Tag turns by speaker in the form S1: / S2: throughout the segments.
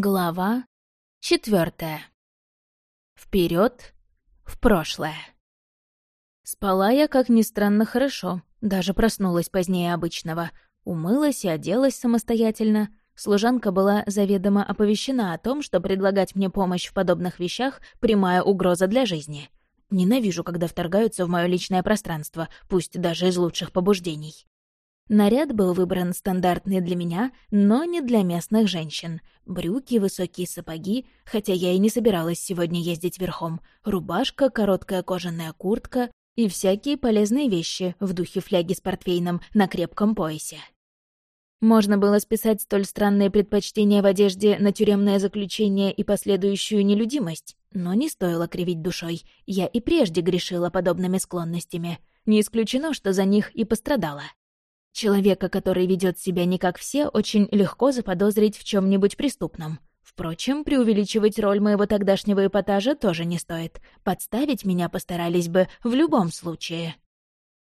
S1: Глава четвертая. Вперед в прошлое. Спала я, как ни странно, хорошо, даже проснулась позднее обычного. Умылась и оделась самостоятельно. Служанка была заведомо оповещена о том, что предлагать мне помощь в подобных вещах — прямая угроза для жизни. Ненавижу, когда вторгаются в мое личное пространство, пусть даже из лучших побуждений. Наряд был выбран стандартный для меня, но не для местных женщин. Брюки, высокие сапоги, хотя я и не собиралась сегодня ездить верхом, рубашка, короткая кожаная куртка и всякие полезные вещи в духе фляги с портвейном на крепком поясе. Можно было списать столь странные предпочтения в одежде на тюремное заключение и последующую нелюдимость, но не стоило кривить душой. Я и прежде грешила подобными склонностями. Не исключено, что за них и пострадала. Человека, который ведет себя не как все, очень легко заподозрить в чем нибудь преступном. Впрочем, преувеличивать роль моего тогдашнего эпатажа тоже не стоит. Подставить меня постарались бы в любом случае.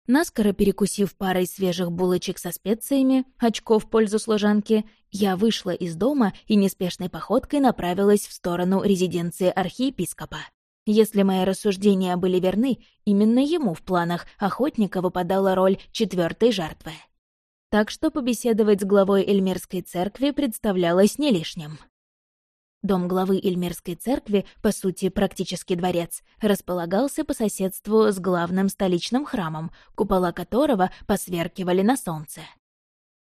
S1: Наскоро перекусив парой свежих булочек со специями, очков в пользу служанки, я вышла из дома и неспешной походкой направилась в сторону резиденции архиепископа. Если мои рассуждения были верны, именно ему в планах охотника выпадала роль четвертой жертвы так что побеседовать с главой Эльмирской церкви представлялось не лишним. Дом главы Эльмирской церкви, по сути, практически дворец, располагался по соседству с главным столичным храмом, купола которого посверкивали на солнце.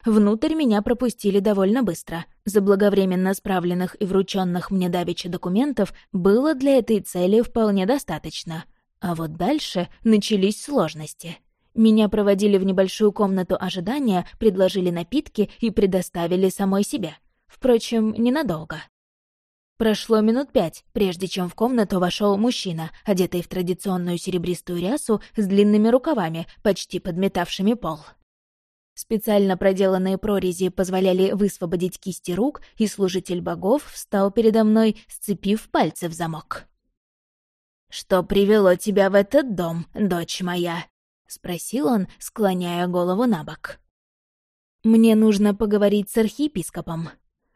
S1: Внутрь меня пропустили довольно быстро. Заблаговременно справленных и врученных мне давеча документов было для этой цели вполне достаточно. А вот дальше начались сложности — меня проводили в небольшую комнату ожидания, предложили напитки и предоставили самой себе. Впрочем, ненадолго. Прошло минут пять, прежде чем в комнату вошел мужчина, одетый в традиционную серебристую рясу с длинными рукавами, почти подметавшими пол. Специально проделанные прорези позволяли высвободить кисти рук, и служитель богов встал передо мной, сцепив пальцы в замок. «Что привело тебя в этот дом, дочь моя?» — спросил он, склоняя голову на бок. «Мне нужно поговорить с архиепископом».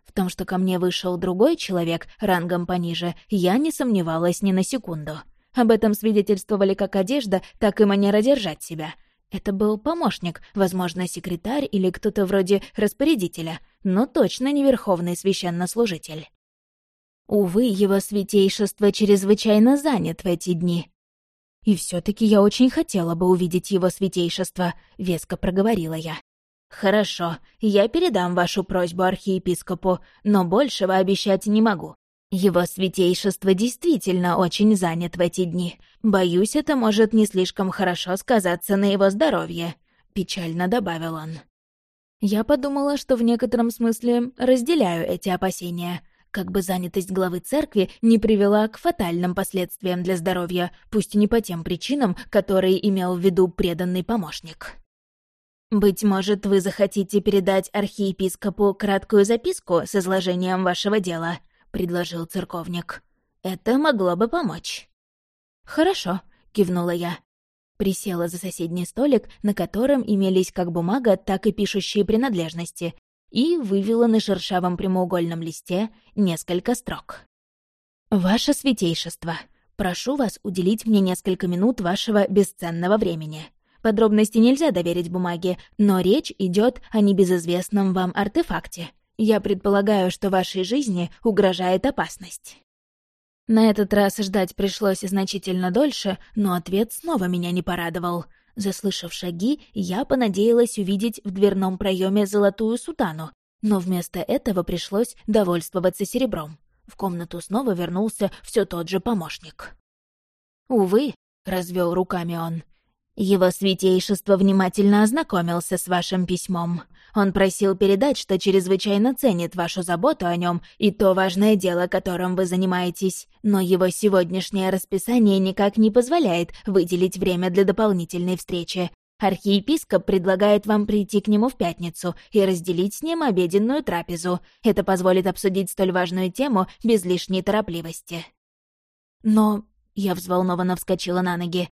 S1: В том, что ко мне вышел другой человек, рангом пониже, я не сомневалась ни на секунду. Об этом свидетельствовали как одежда, так и манера держать себя. Это был помощник, возможно, секретарь или кто-то вроде распорядителя, но точно не верховный священнослужитель. Увы, его святейшество чрезвычайно занят в эти дни. «И все таки я очень хотела бы увидеть его святейшество», — веско проговорила я. «Хорошо, я передам вашу просьбу архиепископу, но большего обещать не могу. Его святейшество действительно очень занят в эти дни. Боюсь, это может не слишком хорошо сказаться на его здоровье», — печально добавил он. Я подумала, что в некотором смысле разделяю эти опасения как бы занятость главы церкви не привела к фатальным последствиям для здоровья, пусть и не по тем причинам, которые имел в виду преданный помощник. «Быть может, вы захотите передать архиепископу краткую записку с изложением вашего дела», — предложил церковник. «Это могло бы помочь». «Хорошо», — кивнула я. Присела за соседний столик, на котором имелись как бумага, так и пишущие принадлежности, и вывела на шершавом прямоугольном листе несколько строк. «Ваше святейшество, прошу вас уделить мне несколько минут вашего бесценного времени. Подробности нельзя доверить бумаге, но речь идет о небезызвестном вам артефакте. Я предполагаю, что вашей жизни угрожает опасность». На этот раз ждать пришлось значительно дольше, но ответ снова меня не порадовал — Заслышав шаги, я понадеялась увидеть в дверном проеме золотую сутану, но вместо этого пришлось довольствоваться серебром. В комнату снова вернулся все тот же помощник. «Увы», — развел руками он, его святейшество внимательно ознакомился с вашим письмом. Он просил передать, что чрезвычайно ценит вашу заботу о нем и то важное дело, которым вы занимаетесь, но его сегодняшнее расписание никак не позволяет выделить время для дополнительной встречи. Архиепископ предлагает вам прийти к нему в пятницу и разделить с ним обеденную трапезу. Это позволит обсудить столь важную тему без лишней торопливости. Но... Я взволнованно вскочила на ноги.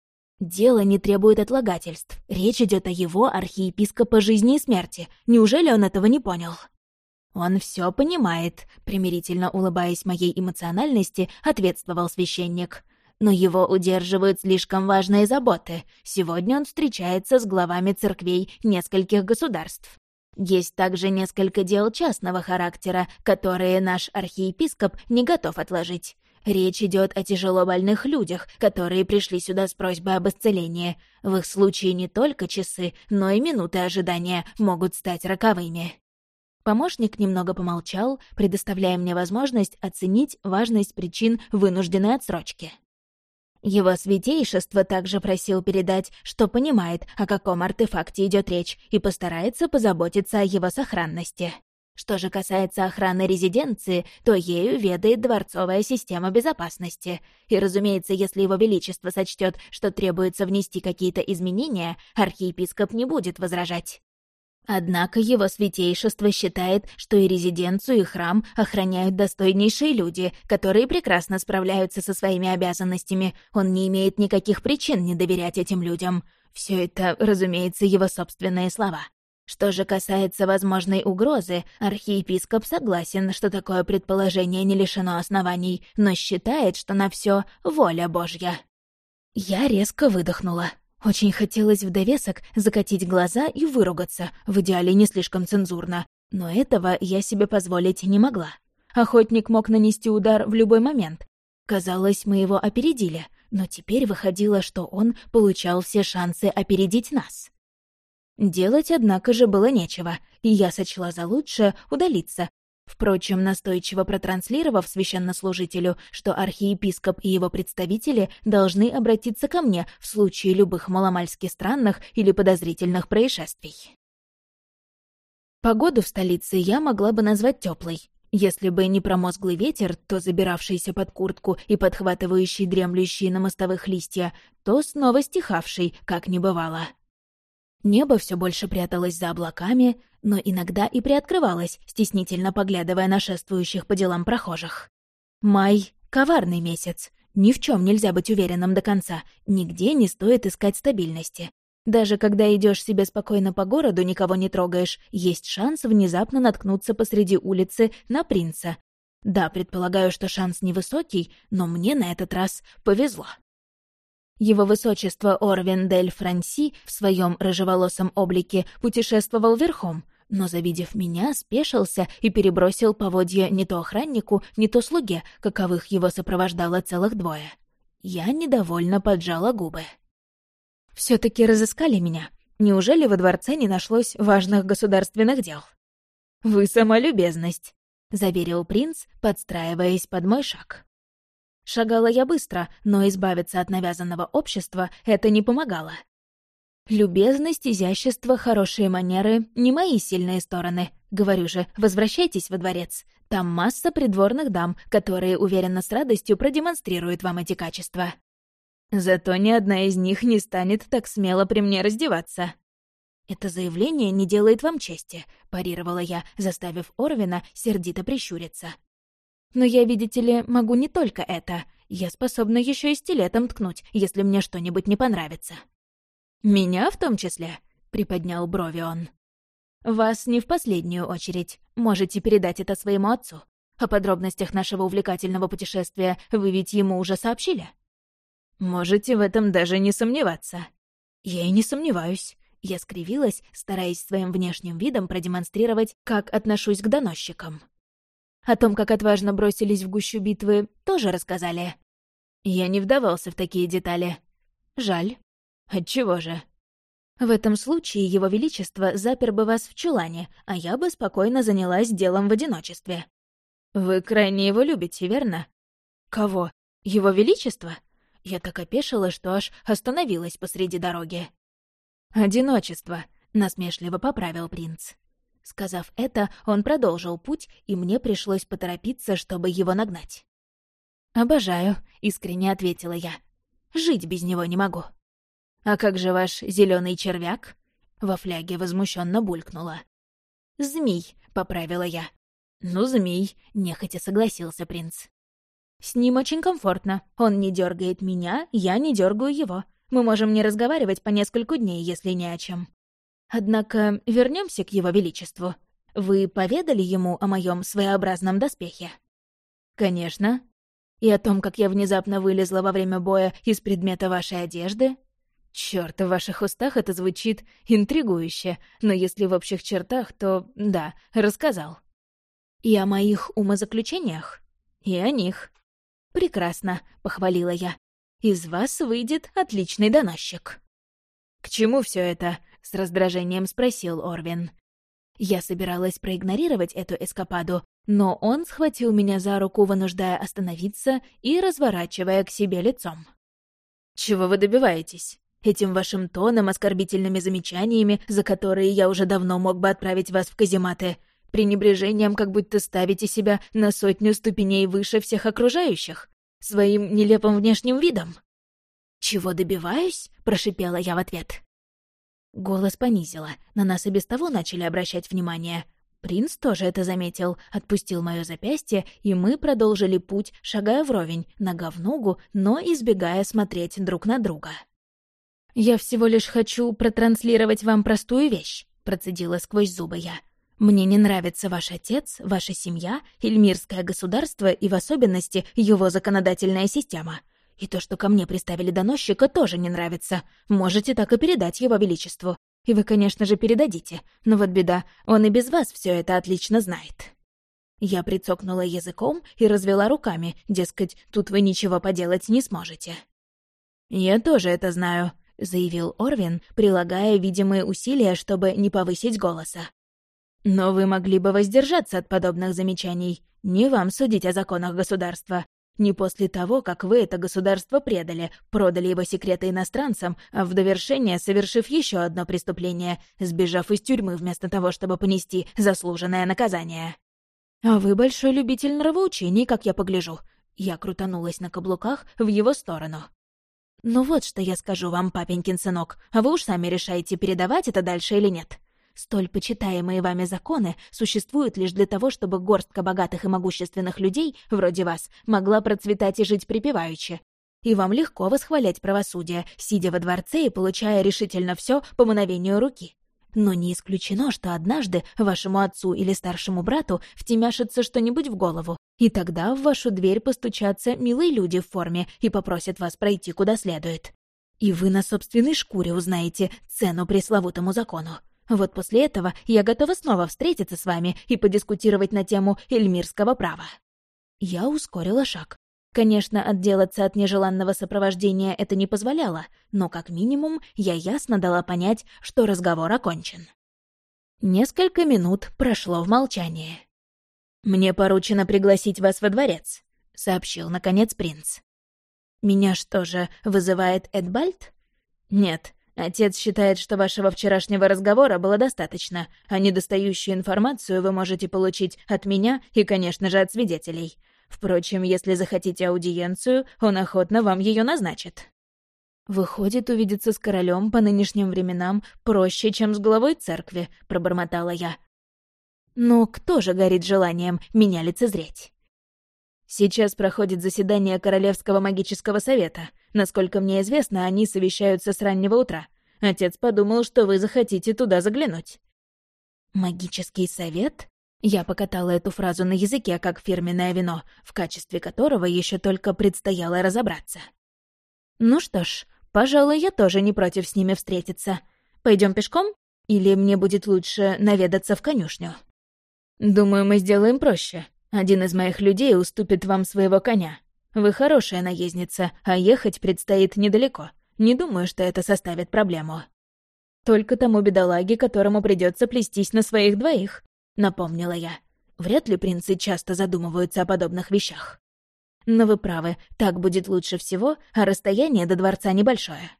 S1: Дело не требует отлагательств. Речь идет о его архиепископа жизни и смерти. Неужели он этого не понял? «Он все понимает», — примирительно улыбаясь моей эмоциональности, ответствовал священник. «Но его удерживают слишком важные заботы. Сегодня он встречается с главами церквей нескольких государств. Есть также несколько дел частного характера, которые наш архиепископ не готов отложить. Речь идет о тяжело больных людях, которые пришли сюда с просьбой об исцелении. В их случае не только часы, но и минуты ожидания могут стать роковыми. Помощник немного помолчал, предоставляя мне возможность оценить важность причин вынужденной отсрочки. Его святейшество также просил передать, что понимает, о каком артефакте идет речь, и постарается позаботиться о его сохранности. Что же касается охраны резиденции, то ею ведает дворцовая система безопасности. И, разумеется, если его величество сочтет, что требуется внести какие-то изменения, архиепископ не будет возражать. Однако его святейшество считает, что и резиденцию, и храм охраняют достойнейшие люди, которые прекрасно справляются со своими обязанностями. Он не имеет никаких причин не доверять этим людям. Все это, разумеется, его собственные слова. Что же касается возможной угрозы, архиепископ согласен, что такое предположение не лишено оснований, но считает, что на все воля Божья. Я резко выдохнула. Очень хотелось в довесок закатить глаза и выругаться, в идеале не слишком цензурно. Но этого я себе позволить не могла. Охотник мог нанести удар в любой момент. Казалось, мы его опередили, но теперь выходило, что он получал все шансы опередить нас. Делать, однако же, было нечего, и я сочла за лучшее удалиться, Впрочем, настойчиво протранслировав священнослужителю, что архиепископ и его представители должны обратиться ко мне в случае любых маломальски странных или подозрительных происшествий. Погоду в столице я могла бы назвать теплой. Если бы не промозглый ветер, то забиравшийся под куртку и подхватывающий дремлющие на мостовых листья, то снова стихавший, как не бывало. Небо все больше пряталось за облаками, но иногда и приоткрывалось, стеснительно поглядывая на шествующих по делам прохожих. Май — коварный месяц. Ни в чем нельзя быть уверенным до конца, нигде не стоит искать стабильности. Даже когда идешь себе спокойно по городу, никого не трогаешь, есть шанс внезапно наткнуться посреди улицы на принца. Да, предполагаю, что шанс невысокий, но мне на этот раз повезло. Его высочество Орвин Дель Франси в своем рыжеволосом облике путешествовал верхом, но, завидев меня, спешился и перебросил поводья не то охраннику, не то слуге, каковых его сопровождало целых двое. Я недовольно поджала губы. все таки разыскали меня. Неужели во дворце не нашлось важных государственных дел?» «Вы сама любезность», — заверил принц, подстраиваясь под мой шаг. Шагала я быстро, но избавиться от навязанного общества это не помогало. Любезность, изящество, хорошие манеры — не мои сильные стороны. Говорю же, возвращайтесь во дворец. Там масса придворных дам, которые, уверенно, с радостью продемонстрируют вам эти качества. Зато ни одна из них не станет так смело при мне раздеваться. «Это заявление не делает вам чести», — парировала я, заставив Орвина сердито прищуриться. Но я, видите ли, могу не только это. Я способна еще и стилетом ткнуть, если мне что-нибудь не понравится». «Меня в том числе?» — приподнял брови он. «Вас не в последнюю очередь. Можете передать это своему отцу. О подробностях нашего увлекательного путешествия вы ведь ему уже сообщили?» «Можете в этом даже не сомневаться». «Я и не сомневаюсь». Я скривилась, стараясь своим внешним видом продемонстрировать, как отношусь к доносчикам. О том, как отважно бросились в гущу битвы, тоже рассказали. Я не вдавался в такие детали. Жаль. Отчего же? В этом случае Его Величество запер бы вас в чулане, а я бы спокойно занялась делом в одиночестве. Вы крайне его любите, верно? Кого? Его Величество? Я так опешила, что аж остановилась посреди дороги. «Одиночество», — насмешливо поправил принц. Сказав это, он продолжил путь, и мне пришлось поторопиться, чтобы его нагнать. «Обожаю», — искренне ответила я. «Жить без него не могу». «А как же ваш зеленый червяк?» Во фляге возмущенно булькнула. «Змей», — поправила я. «Ну, змей», — нехотя согласился принц. «С ним очень комфортно. Он не дергает меня, я не дергаю его. Мы можем не разговаривать по нескольку дней, если не о чем. Однако вернемся к его величеству. Вы поведали ему о моем своеобразном доспехе?» «Конечно. И о том, как я внезапно вылезла во время боя из предмета вашей одежды?» Черт, в ваших устах это звучит интригующе, но если в общих чертах, то да, рассказал. И о моих умозаключениях? И о них. Прекрасно, похвалила я. Из вас выйдет отличный доносчик. К чему все это? С раздражением спросил Орвин. Я собиралась проигнорировать эту эскападу, но он схватил меня за руку, вынуждая остановиться и разворачивая к себе лицом. «Чего вы добиваетесь? Этим вашим тоном, оскорбительными замечаниями, за которые я уже давно мог бы отправить вас в казематы, пренебрежением, как будто ставите себя на сотню ступеней выше всех окружающих, своим нелепым внешним видом. «Чего добиваюсь?» — прошипела я в ответ. Голос понизила, на нас и без того начали обращать внимание. Принц тоже это заметил, отпустил мое запястье, и мы продолжили путь, шагая вровень, нога в ногу, но избегая смотреть друг на друга. «Я всего лишь хочу протранслировать вам простую вещь», — процедила сквозь зубы я. «Мне не нравится ваш отец, ваша семья, Эльмирское государство и в особенности его законодательная система. И то, что ко мне приставили доносчика, тоже не нравится. Можете так и передать его величеству. И вы, конечно же, передадите. Но вот беда, он и без вас все это отлично знает». Я прицокнула языком и развела руками, дескать, тут вы ничего поделать не сможете. «Я тоже это знаю», — заявил Орвин, прилагая видимые усилия, чтобы не повысить голоса. «Но вы могли бы воздержаться от подобных замечаний. Не вам судить о законах государства. Не после того, как вы это государство предали, продали его секреты иностранцам, а в довершение совершив еще одно преступление, сбежав из тюрьмы вместо того, чтобы понести заслуженное наказание. А вы большой любитель нравоучений, как я погляжу. Я крутанулась на каблуках в его сторону. «Ну вот что я скажу вам, папенькин сынок, а вы уж сами решаете, передавать это дальше или нет. Столь почитаемые вами законы существуют лишь для того, чтобы горстка богатых и могущественных людей, вроде вас, могла процветать и жить припеваючи. И вам легко восхвалять правосудие, сидя во дворце и получая решительно все по мановению руки. Но не исключено, что однажды вашему отцу или старшему брату втемяшится что-нибудь в голову, и тогда в вашу дверь постучатся милые люди в форме и попросят вас пройти куда следует. И вы на собственной шкуре узнаете цену пресловутому закону. Вот после этого я готова снова встретиться с вами и подискутировать на тему эльмирского права». Я ускорила шаг. Конечно, отделаться от нежеланного сопровождения это не позволяло, но как минимум я ясно дала понять, что разговор окончен. Несколько минут прошло в молчании. «Мне поручено пригласить вас во дворец», — сообщил, наконец, принц. «Меня что же, вызывает Эдбальд?» «Нет, отец считает, что вашего вчерашнего разговора было достаточно, а недостающую информацию вы можете получить от меня и, конечно же, от свидетелей. Впрочем, если захотите аудиенцию, он охотно вам ее назначит». «Выходит, увидеться с королем по нынешним временам проще, чем с главой церкви», — пробормотала я. «Но кто же горит желанием меня лицезреть?» «Сейчас проходит заседание Королевского магического совета. Насколько мне известно, они совещаются с раннего утра. Отец подумал, что вы захотите туда заглянуть». «Магический совет?» Я покатала эту фразу на языке, как фирменное вино, в качестве которого еще только предстояло разобраться. Ну что ж, пожалуй, я тоже не против с ними встретиться. Пойдем пешком? Или мне будет лучше наведаться в конюшню? Думаю, мы сделаем проще. Один из моих людей уступит вам своего коня. Вы хорошая наездница, а ехать предстоит недалеко. Не думаю, что это составит проблему. Только тому бедолаге, которому придется плестись на своих двоих. — напомнила я. Вряд ли принцы часто задумываются о подобных вещах. Но вы правы, так будет лучше всего, а расстояние до дворца небольшое.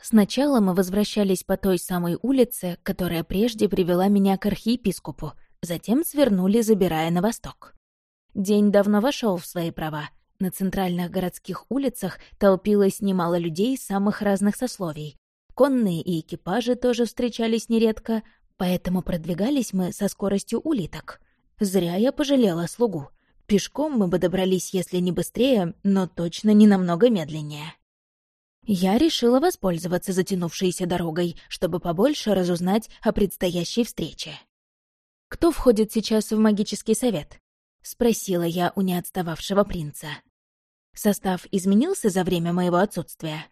S1: Сначала мы возвращались по той самой улице, которая прежде привела меня к архиепископу, затем свернули, забирая на восток. День давно вошел в свои права. На центральных городских улицах толпилось немало людей самых разных сословий. Конные и экипажи тоже встречались нередко, Поэтому продвигались мы со скоростью улиток. Зря я пожалела слугу. Пешком мы бы добрались, если не быстрее, но точно не намного медленнее. Я решила воспользоваться затянувшейся дорогой, чтобы побольше разузнать о предстоящей встрече. «Кто входит сейчас в магический совет?» — спросила я у неотстававшего принца. «Состав изменился за время моего отсутствия?»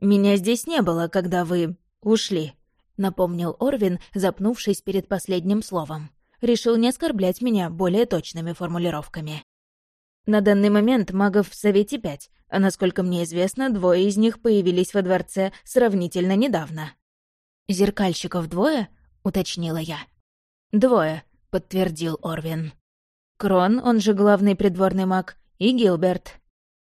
S1: «Меня здесь не было, когда вы ушли», — напомнил Орвин, запнувшись перед последним словом. Решил не оскорблять меня более точными формулировками. На данный момент магов в Совете пять, а насколько мне известно, двое из них появились во дворце сравнительно недавно. «Зеркальщиков двое?» — уточнила я. «Двое», — подтвердил Орвин. «Крон, он же главный придворный маг, и Гилберт».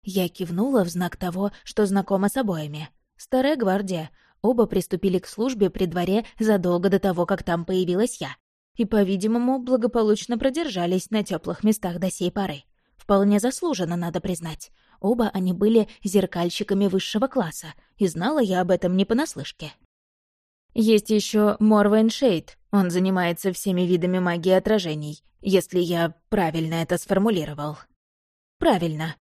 S1: Я кивнула в знак того, что знакома с обоими. Старая гвардия. Оба приступили к службе при дворе задолго до того, как там появилась я. И, по-видимому, благополучно продержались на теплых местах до сей поры. Вполне заслуженно, надо признать. Оба они были зеркальщиками высшего класса, и знала я об этом не понаслышке. Есть еще Морвейн Шейд. Он занимается всеми видами магии отражений, если я правильно это сформулировал. Правильно.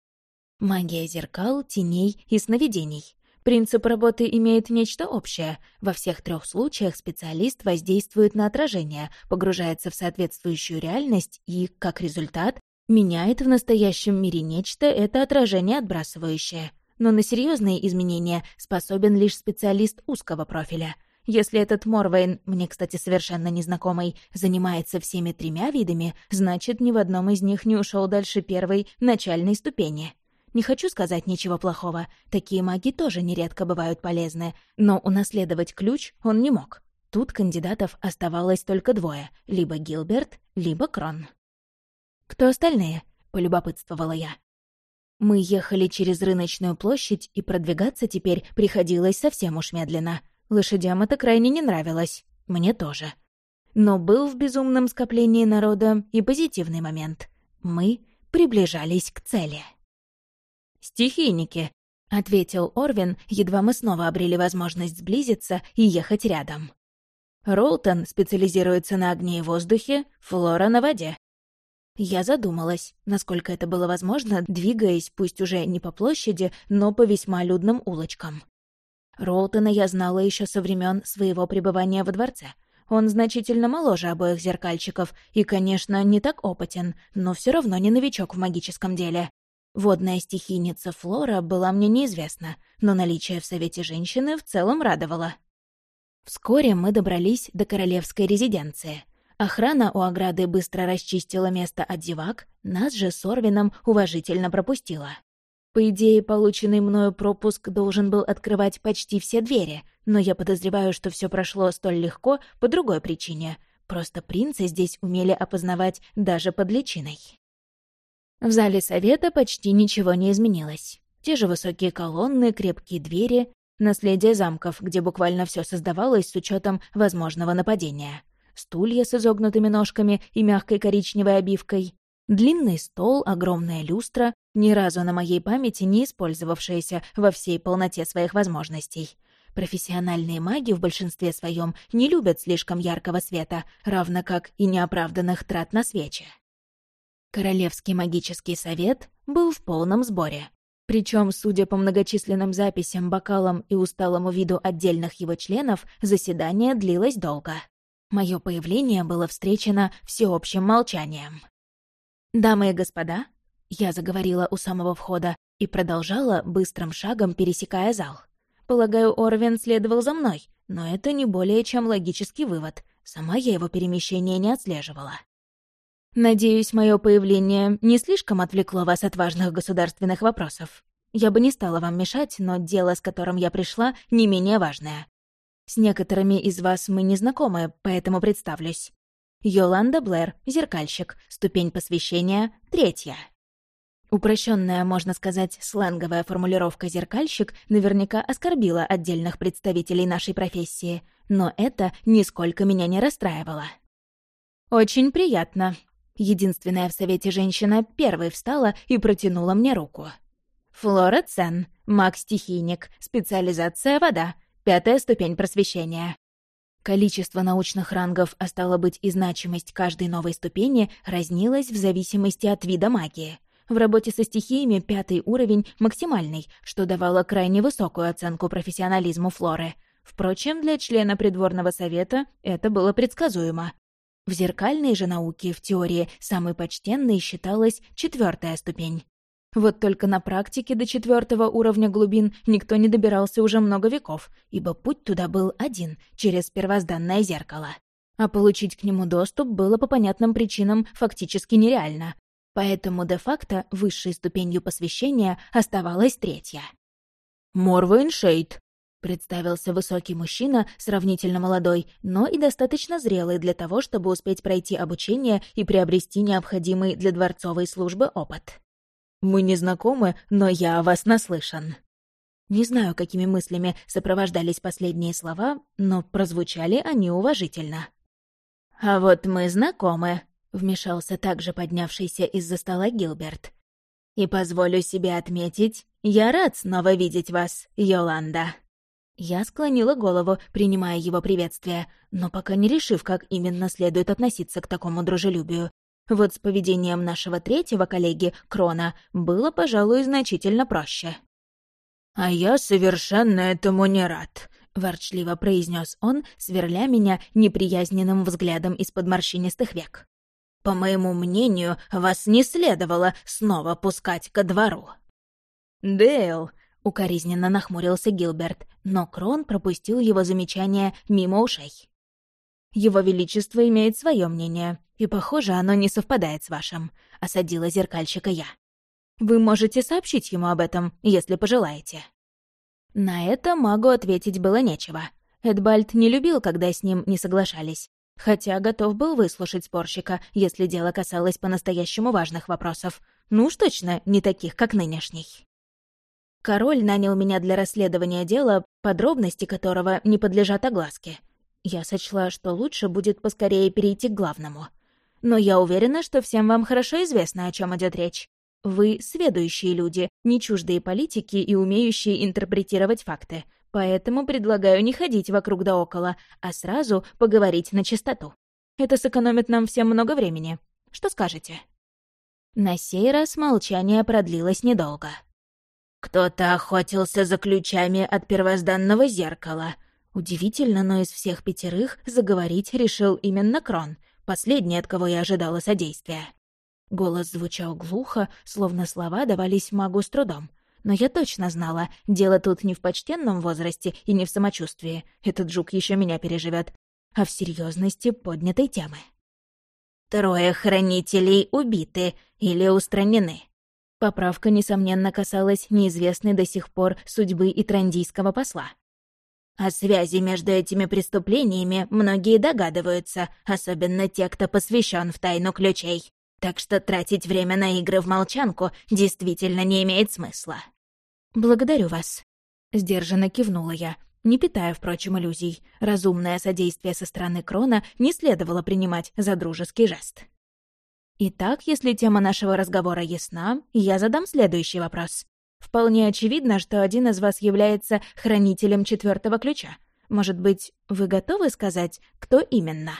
S1: Магия зеркал, теней и сновидений. Принцип работы имеет нечто общее. Во всех трех случаях специалист воздействует на отражение, погружается в соответствующую реальность и, как результат, меняет в настоящем мире нечто это отражение отбрасывающее. Но на серьезные изменения способен лишь специалист узкого профиля. Если этот Морвейн, мне, кстати, совершенно незнакомый, занимается всеми тремя видами, значит, ни в одном из них не ушел дальше первой, начальной ступени. Не хочу сказать ничего плохого, такие маги тоже нередко бывают полезны, но унаследовать ключ он не мог. Тут кандидатов оставалось только двое, либо Гилберт, либо Крон. «Кто остальные?» — полюбопытствовала я. Мы ехали через рыночную площадь, и продвигаться теперь приходилось совсем уж медленно. Лошадям это крайне не нравилось. Мне тоже. Но был в безумном скоплении народа и позитивный момент. Мы приближались к цели. «Стихийники», — ответил Орвин, едва мы снова обрели возможность сблизиться и ехать рядом. Роутон специализируется на огне и воздухе, Флора — на воде. Я задумалась, насколько это было возможно, двигаясь, пусть уже не по площади, но по весьма людным улочкам. Роутона я знала еще со времен своего пребывания во дворце. Он значительно моложе обоих зеркальщиков и, конечно, не так опытен, но все равно не новичок в магическом деле. Водная стихийница Флора была мне неизвестна, но наличие в Совете женщины в целом радовало. Вскоре мы добрались до королевской резиденции. Охрана у ограды быстро расчистила место от зевак, нас же с Орвином уважительно пропустила. По идее, полученный мною пропуск должен был открывать почти все двери, но я подозреваю, что все прошло столь легко по другой причине. Просто принцы здесь умели опознавать даже под личиной. В зале совета почти ничего не изменилось. Те же высокие колонны, крепкие двери, наследие замков, где буквально все создавалось с учетом возможного нападения стулья с изогнутыми ножками и мягкой коричневой обивкой, длинный стол, огромная люстра, ни разу на моей памяти не использовавшаяся во всей полноте своих возможностей. Профессиональные маги в большинстве своем не любят слишком яркого света, равно как и неоправданных трат на свечи. Королевский магический совет был в полном сборе. Причем, судя по многочисленным записям, бокалам и усталому виду отдельных его членов, заседание длилось долго. Мое появление было встречено всеобщим молчанием. «Дамы и господа», — я заговорила у самого входа и продолжала быстрым шагом, пересекая зал. Полагаю, Орвин следовал за мной, но это не более чем логический вывод. Сама я его перемещение не отслеживала. Надеюсь, мое появление не слишком отвлекло вас от важных государственных вопросов. Я бы не стала вам мешать, но дело, с которым я пришла, не менее важное. С некоторыми из вас мы не знакомы, поэтому представлюсь. Йоланда Блэр, зеркальщик, ступень посвящения — третья. Упрощенная, можно сказать, сленговая формулировка «зеркальщик» наверняка оскорбила отдельных представителей нашей профессии, но это нисколько меня не расстраивало. «Очень приятно». Единственная в Совете женщина первой встала и протянула мне руку. «Флора Цен, маг-стихийник, специализация вода, Пятая ступень просвещения. Количество научных рангов, а стало быть и значимость каждой новой ступени, разнилось в зависимости от вида магии. В работе со стихиями пятый уровень максимальный, что давало крайне высокую оценку профессионализму Флоры. Впрочем, для члена придворного совета это было предсказуемо. В зеркальной же науке, в теории, самой почтенной считалась четвертая ступень. Вот только на практике до четвертого уровня глубин никто не добирался уже много веков, ибо путь туда был один, через первозданное зеркало. А получить к нему доступ было по понятным причинам фактически нереально. Поэтому де-факто высшей ступенью посвящения оставалась третья.
S2: «Морвейн Шейд», —
S1: представился высокий мужчина, сравнительно молодой, но и достаточно зрелый для того, чтобы успеть пройти обучение и приобрести необходимый для дворцовой службы опыт.
S2: Мы не знакомы, но я о вас наслышан».
S1: Не знаю, какими мыслями сопровождались последние слова, но прозвучали они уважительно.
S2: «А вот мы знакомы», — вмешался также поднявшийся из-за стола Гилберт. «И позволю себе отметить, я рад снова видеть вас, Йоланда».
S1: Я склонила голову, принимая его приветствие, но пока не решив, как именно следует относиться к такому дружелюбию. Вот с поведением нашего третьего коллеги, Крона, было, пожалуй, значительно проще.
S2: «А я совершенно этому не рад», — ворчливо произнес он, сверля меня неприязненным взглядом из-под морщинистых век. «По моему мнению, вас не следовало снова пускать ко двору».
S1: «Дейл», — укоризненно нахмурился Гилберт, но Крон пропустил его замечание мимо ушей. «Его Величество имеет свое мнение, и, похоже, оно не совпадает с вашим», — осадила зеркальщика я. «Вы можете сообщить ему об этом, если пожелаете». На это магу ответить было нечего. Эдбальд не любил, когда с ним не соглашались, хотя готов был выслушать спорщика, если дело касалось по-настоящему важных вопросов. Ну уж точно не таких, как нынешний. Король нанял меня для расследования дела, подробности которого не подлежат огласке. Я сочла, что лучше будет поскорее перейти к главному — но я уверена, что всем вам хорошо известно, о чем идет речь. Вы сведущие люди, не чуждые политики и умеющие интерпретировать факты. Поэтому предлагаю не ходить вокруг да около, а сразу поговорить на чистоту. Это сэкономит нам всем много времени. Что скажете?» На сей раз молчание продлилось недолго.
S2: «Кто-то охотился за ключами от первозданного зеркала».
S1: Удивительно, но из всех пятерых заговорить решил именно Крон — Последний, от кого я ожидала содействия. Голос звучал глухо, словно слова давались магу с трудом. Но я точно знала, дело тут не в почтенном возрасте и не в самочувствии, этот жук еще меня переживет, а в серьезности поднятой темы.
S2: Трое хранителей убиты или устранены.
S1: Поправка, несомненно, касалась неизвестной до сих пор судьбы и трандийского посла.
S2: О связи между этими преступлениями многие догадываются, особенно те, кто посвящен в тайну ключей. Так что тратить время на игры в молчанку действительно не имеет смысла.
S1: «Благодарю вас», — сдержанно кивнула я, не питая, впрочем, иллюзий. Разумное содействие со стороны Крона не следовало принимать за дружеский жест. Итак, если тема нашего разговора ясна, я задам следующий вопрос. Вполне очевидно, что один из вас является хранителем четвертого ключа. Может быть, вы готовы сказать, кто именно?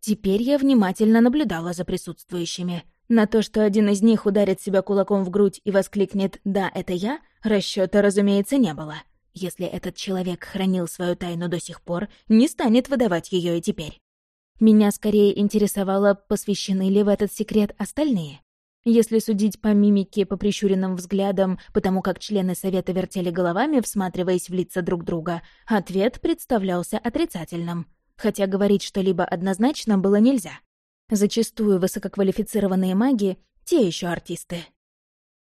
S1: Теперь я внимательно наблюдала за присутствующими. На то, что один из них ударит себя кулаком в грудь и воскликнет «Да, это я», расчета, разумеется, не было. Если этот человек хранил свою тайну до сих пор, не станет выдавать ее и теперь. Меня скорее интересовало, посвящены ли в этот секрет остальные. Если судить по мимике, по прищуренным взглядам, потому как члены совета вертели головами, всматриваясь в лица друг друга, ответ представлялся отрицательным. Хотя говорить что-либо однозначно было нельзя. Зачастую высококвалифицированные маги — те еще артисты.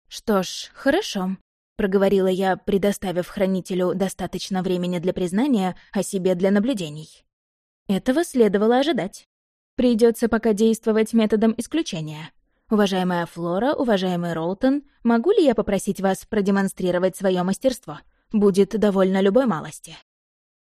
S1: «Что ж, хорошо», — проговорила я, предоставив хранителю достаточно времени для признания, о себе для наблюдений. Этого следовало ожидать. Придется пока действовать методом исключения. «Уважаемая Флора, уважаемый Роутон, могу ли я попросить вас продемонстрировать свое мастерство? Будет довольно любой малости».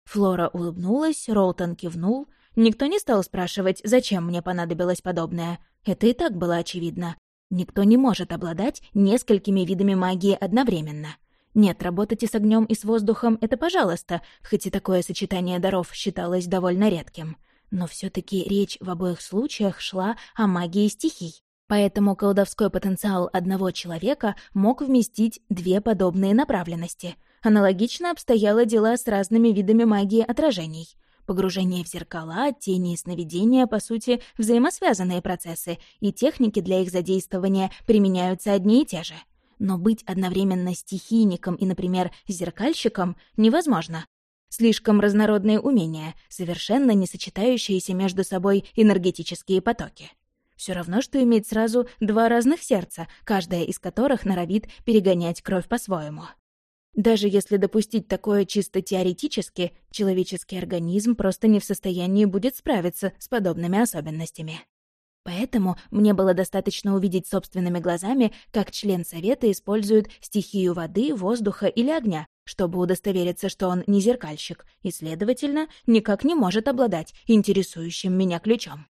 S1: Флора улыбнулась, Роутон кивнул. Никто не стал спрашивать, зачем мне понадобилось подобное. Это и так было очевидно. Никто не может обладать несколькими видами магии одновременно. Нет, работать и с огнем, и с воздухом — это пожалуйста, хоть и такое сочетание даров считалось довольно редким. Но все таки речь в обоих случаях шла о магии стихий. Поэтому колдовской потенциал одного человека мог вместить две подобные направленности. Аналогично обстояло дело с разными видами магии отражений. Погружение в зеркала, тени и сновидения, по сути, взаимосвязанные процессы, и техники для их задействования применяются одни и те же. Но быть одновременно стихийником и, например, зеркальщиком невозможно. Слишком разнородные умения, совершенно не сочетающиеся между собой энергетические потоки. Все равно, что иметь сразу два разных сердца, каждое из которых норовит перегонять кровь по-своему. Даже если допустить такое чисто теоретически, человеческий организм просто не в состоянии будет справиться с подобными особенностями. Поэтому мне было достаточно увидеть собственными глазами, как член Совета использует стихию воды, воздуха или огня, чтобы удостовериться, что он не зеркальщик и, следовательно, никак не может обладать интересующим меня ключом.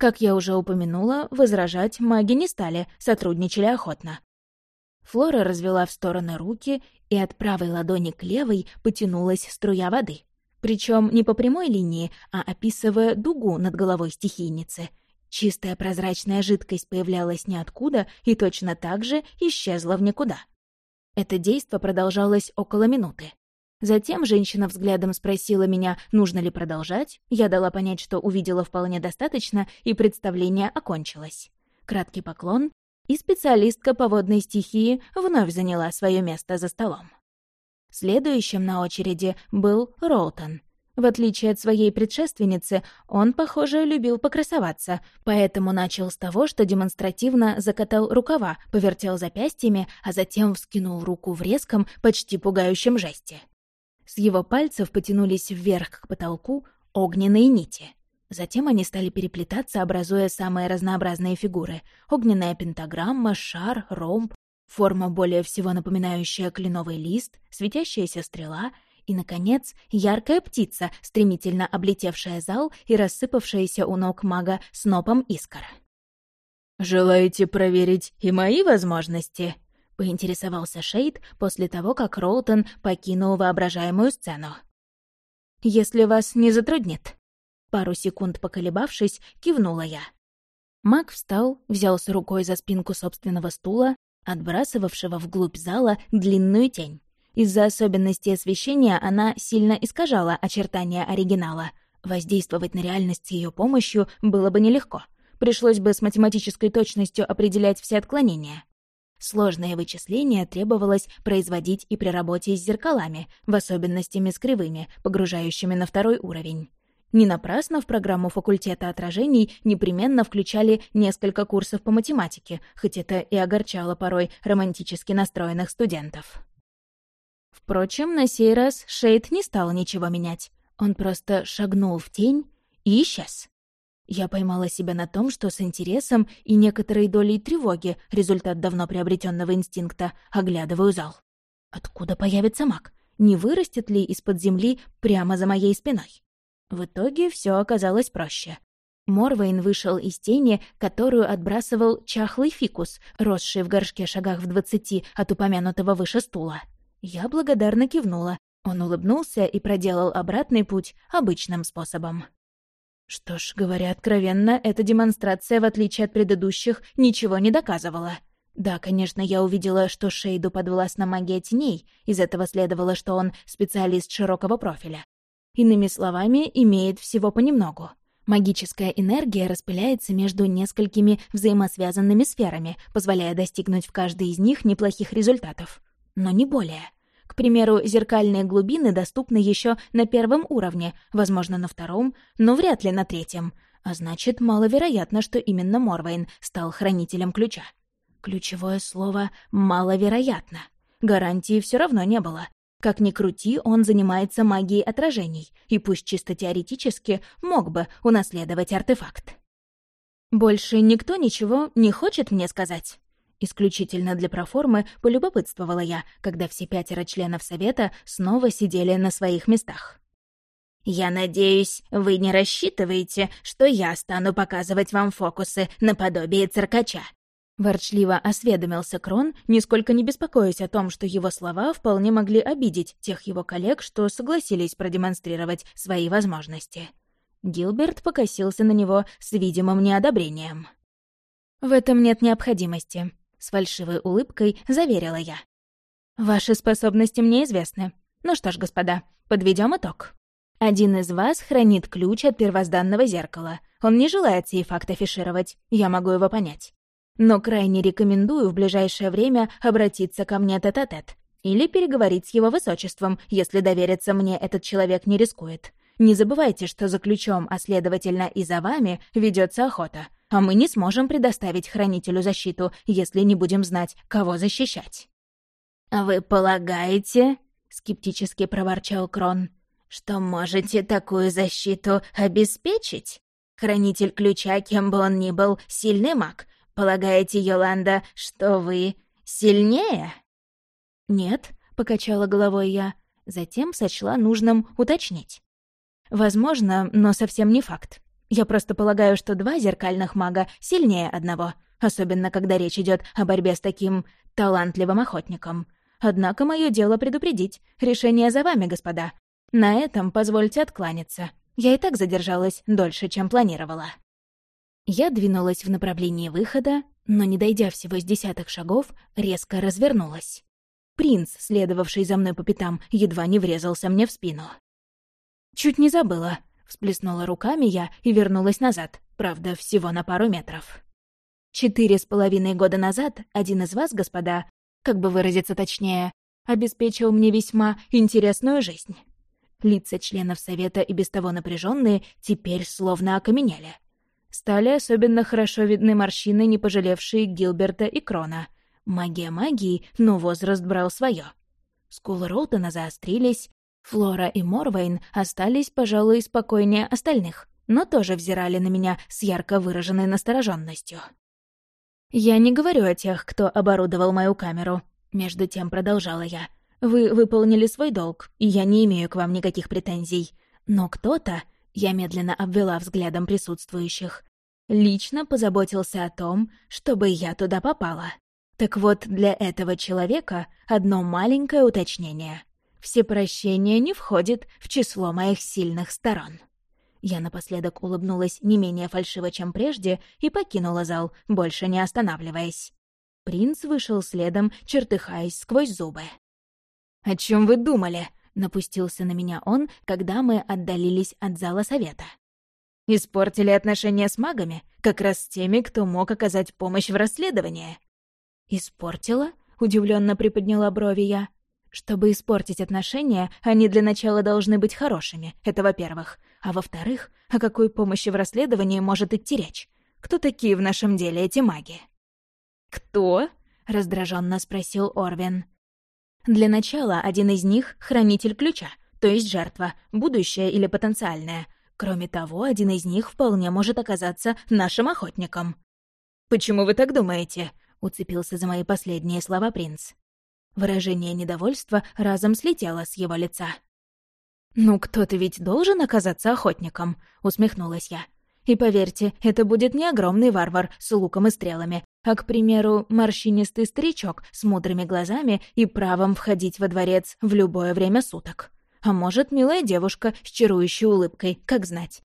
S1: Как я уже упомянула, возражать маги не стали, сотрудничали охотно. Флора развела в стороны руки, и от правой ладони к левой потянулась струя воды. Причем не по прямой линии, а описывая дугу над головой стихийницы. Чистая прозрачная жидкость появлялась ниоткуда и точно так же исчезла в никуда. Это действо продолжалось около минуты. Затем женщина взглядом спросила меня, нужно ли продолжать. Я дала понять, что увидела вполне достаточно, и представление окончилось. Краткий поклон, и специалистка по водной стихии вновь заняла свое место за столом. Следующим на очереди был Ролтон. В отличие от своей предшественницы, он, похоже, любил покрасоваться, поэтому начал с того, что демонстративно закатал рукава, повертел запястьями, а затем вскинул руку в резком, почти пугающем жесте. С его пальцев потянулись вверх к потолку огненные нити — Затем они стали переплетаться, образуя самые разнообразные фигуры. Огненная пентаграмма, шар, ромб, форма более всего напоминающая кленовый лист, светящаяся стрела и, наконец, яркая птица, стремительно облетевшая зал и рассыпавшаяся у ног мага снопом искр.
S2: «Желаете проверить и мои возможности?»
S1: — поинтересовался Шейд после того, как Роутон покинул воображаемую сцену. «Если вас не затруднит», Пару секунд поколебавшись, кивнула я. Маг встал, взялся рукой за спинку собственного стула, отбрасывавшего вглубь зала длинную тень. Из-за особенностей освещения она сильно искажала очертания оригинала. Воздействовать на реальность с ее помощью было бы нелегко. Пришлось бы с математической точностью определять все отклонения. Сложное вычисление требовалось производить и при работе с зеркалами, в особенности с кривыми, погружающими на второй уровень. Не напрасно в программу факультета отражений непременно включали несколько курсов по математике, хоть это и огорчало порой романтически настроенных студентов. Впрочем, на сей раз Шейд не стал ничего менять. Он просто шагнул в тень и исчез. Я поймала себя на том, что с интересом и некоторой долей тревоги, результат давно приобретенного инстинкта, оглядываю зал. Откуда появится маг? Не вырастет ли из-под земли прямо за моей спиной? В итоге все оказалось проще. Морвейн вышел из тени, которую отбрасывал чахлый фикус, росший в горшке шагах в двадцати от упомянутого выше стула. Я благодарно кивнула. Он улыбнулся и проделал обратный путь обычным способом. Что ж, говоря откровенно, эта демонстрация, в отличие от предыдущих, ничего не доказывала. Да, конечно, я увидела, что Шейду подвластна магия теней, из этого следовало, что он специалист широкого профиля. Иными словами, имеет всего понемногу. Магическая энергия распыляется между несколькими взаимосвязанными сферами, позволяя достигнуть в каждой из них неплохих результатов. Но не более. К примеру, зеркальные глубины доступны еще на первом уровне, возможно, на втором, но вряд ли на третьем. А значит, маловероятно, что именно Морвейн стал хранителем ключа. Ключевое слово «маловероятно». Гарантии все равно не было. Как ни крути, он занимается магией отражений, и пусть чисто теоретически мог бы унаследовать артефакт. «Больше никто ничего не хочет мне сказать?» Исключительно для проформы полюбопытствовала я, когда все пятеро членов совета снова сидели на своих местах. «Я надеюсь, вы не рассчитываете, что я стану показывать вам фокусы наподобие циркача?» Ворчливо осведомился Крон, нисколько не беспокоясь о том, что его слова вполне могли обидеть тех его коллег, что согласились продемонстрировать свои возможности. Гилберт покосился на него с видимым неодобрением. «В этом нет необходимости», — с фальшивой улыбкой заверила я. «Ваши способности мне известны. Ну что ж, господа, подведем итог». Один из вас хранит ключ от первозданного зеркала. Он не желает сей факт афишировать, я могу его понять. Но крайне рекомендую в ближайшее время обратиться ко мне тет-а-тет. Или переговорить с его высочеством, если довериться мне этот человек не рискует. Не забывайте, что за ключом, а следовательно и за вами, ведется охота. А мы не сможем предоставить хранителю защиту, если не будем знать, кого защищать.
S2: «Вы полагаете?» — скептически проворчал Крон что можете такую защиту обеспечить? Хранитель ключа, кем бы он ни был, сильный маг. Полагаете, Йоланда, что вы сильнее?»
S1: «Нет», — покачала головой я, затем сочла нужным уточнить. «Возможно, но совсем не факт. Я просто полагаю, что два зеркальных мага сильнее одного, особенно когда речь идет о борьбе с таким талантливым охотником. Однако мое дело предупредить. Решение за вами, господа. На этом позвольте откланяться. Я и так задержалась дольше, чем планировала. Я двинулась в направлении выхода, но, не дойдя всего с десятых шагов, резко развернулась. Принц, следовавший за мной по пятам, едва не врезался мне в спину. «Чуть не забыла», — всплеснула руками я и вернулась назад, правда, всего на пару метров. Четыре с половиной года назад один из вас, господа, как бы выразиться точнее, обеспечил мне весьма интересную жизнь. Лица членов совета и без того напряженные теперь словно окаменели. Стали особенно хорошо видны морщины, не пожалевшие Гилберта и Крона. Магия магии, но возраст брал свое. Скулы Роутона заострились, Флора и Морвейн остались, пожалуй, спокойнее остальных, но тоже взирали на меня с ярко выраженной настороженностью. «Я не говорю о тех, кто оборудовал мою камеру», — между тем продолжала я. Вы выполнили свой долг, и я не имею к вам никаких претензий. Но кто-то, я медленно обвела взглядом присутствующих, лично позаботился о том, чтобы я туда попала. Так вот, для этого человека одно маленькое уточнение. Всепрощение не входит в число моих сильных сторон. Я напоследок улыбнулась не менее фальшиво, чем прежде, и покинула зал, больше не останавливаясь. Принц вышел следом, чертыхаясь сквозь зубы. «О чем вы думали?» — напустился на меня он, когда мы отдалились от зала совета. «Испортили отношения с магами, как раз с теми, кто мог оказать помощь в расследовании». «Испортила?» — удивленно приподняла брови я. «Чтобы испортить отношения, они для начала должны быть хорошими, это во-первых. А во-вторых, о какой помощи в расследовании может идти речь? Кто такие в нашем деле эти маги?» «Кто?» — раздраженно спросил Орвин. Для начала один из них — хранитель ключа, то есть жертва, будущая или потенциальная. Кроме того, один из них вполне может оказаться нашим охотником. «Почему вы так думаете?» — уцепился за мои последние слова принц. Выражение недовольства разом слетело с его лица. «Ну, кто-то ведь должен оказаться охотником», — усмехнулась я. «И поверьте, это будет не огромный варвар с луком и стрелами, а, к примеру, морщинистый старичок с мудрыми глазами и правом входить во дворец в любое время суток. А может, милая девушка с чарующей улыбкой, как знать.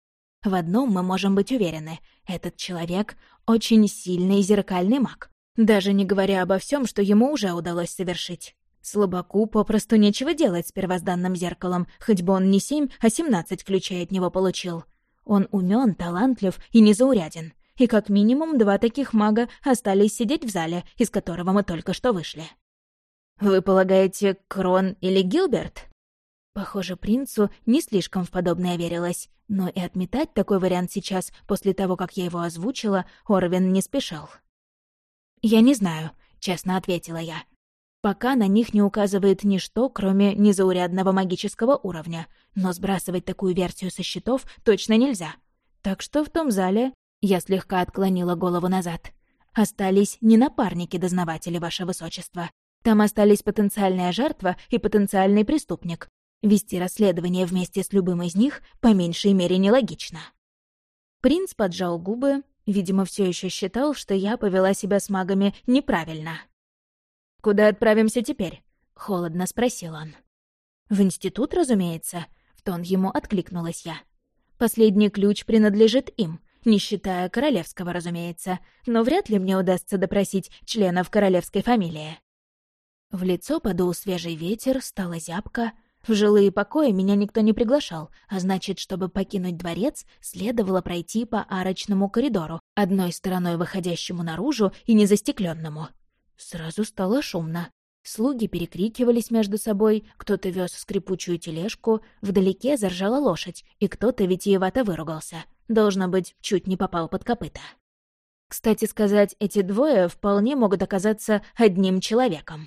S1: В одном мы можем быть уверены — этот человек — очень сильный зеркальный маг, даже не говоря обо всем, что ему уже удалось совершить. Слабаку попросту нечего делать с первозданным зеркалом, хоть бы он не семь, а семнадцать ключей от него получил. Он умен, талантлив и незауряден и как минимум два таких мага остались сидеть в зале, из которого мы только что вышли. «Вы полагаете, Крон или Гилберт?» Похоже, принцу не слишком в подобное верилось, но и отметать такой вариант сейчас, после того, как я его озвучила, Орвин не спешил. «Я не знаю», — честно ответила я. «Пока на них не указывает ничто, кроме незаурядного магического уровня, но сбрасывать такую версию со счетов точно нельзя. Так что в том зале я слегка отклонила голову назад. Остались не напарники-дознаватели, ваше высочество. Там остались потенциальная жертва и потенциальный преступник. Вести расследование вместе с любым из них по меньшей мере нелогично. Принц поджал губы, видимо, все еще считал, что я повела себя с магами неправильно. «Куда отправимся теперь?» — холодно спросил он. «В институт, разумеется», — в тон ему откликнулась я. «Последний ключ принадлежит им, не считая королевского, разумеется, но вряд ли мне удастся допросить членов королевской фамилии. В лицо подул свежий ветер, стало зябко, В жилые покои меня никто не приглашал, а значит, чтобы покинуть дворец, следовало пройти по арочному коридору, одной стороной выходящему наружу и незастекленному. Сразу стало шумно. Слуги перекрикивались между собой, кто-то вез скрипучую тележку, вдалеке заржала лошадь, и кто-то витиевато выругался. Должно быть, чуть не попал под копыта. Кстати сказать, эти двое вполне могут оказаться одним человеком.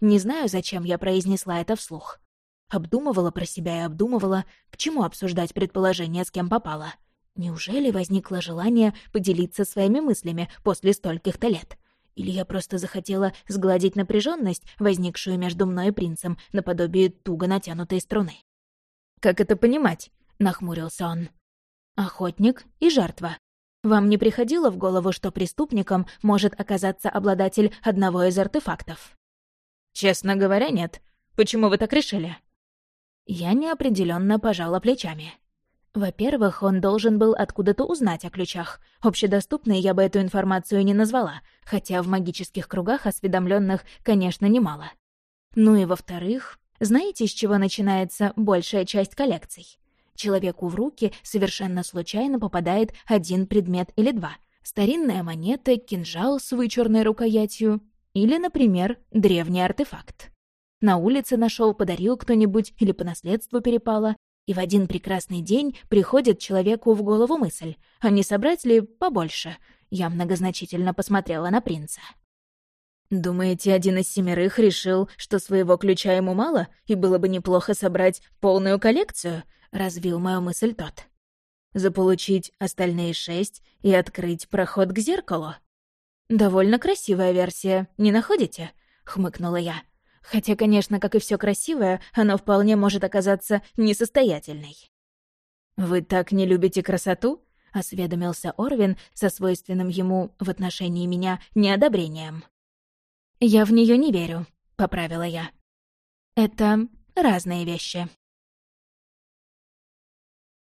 S1: Не знаю, зачем я произнесла это вслух. Обдумывала про себя и обдумывала, к чему обсуждать предположение, с кем попала. Неужели возникло желание поделиться своими мыслями после стольких-то лет? Или я просто захотела сгладить напряженность, возникшую между мной и принцем, наподобие туго натянутой струны? «Как это понимать?» — нахмурился он. «Охотник и жертва. Вам не приходило в голову, что преступником может оказаться обладатель одного из артефактов?» «Честно говоря, нет. Почему вы так решили?» Я неопределенно пожала плечами. Во-первых, он должен был откуда-то узнать о ключах. Общедоступной я бы эту информацию не назвала, хотя в магических кругах осведомленных, конечно, немало. Ну и во-вторых, знаете, с чего начинается большая часть коллекций? Человеку в руки совершенно случайно попадает один предмет или два. Старинная монета, кинжал с вычурной рукоятью или, например, древний артефакт. На улице нашел, подарил кто-нибудь или по наследству перепало. И в один прекрасный день приходит человеку в голову мысль, а не собрать ли побольше? Я многозначительно посмотрела на принца. «Думаете, один из семерых решил, что своего ключа ему мало, и было бы неплохо собрать полную коллекцию?» — развил мою мысль тот. «Заполучить остальные шесть и открыть проход к зеркалу?» «Довольно красивая версия, не находите?» — хмыкнула я. Хотя, конечно, как и все красивое, оно вполне может оказаться несостоятельной. «Вы так не любите красоту?» — осведомился Орвин со свойственным ему в отношении меня неодобрением. «Я в нее не верю», — поправила я. «Это разные вещи».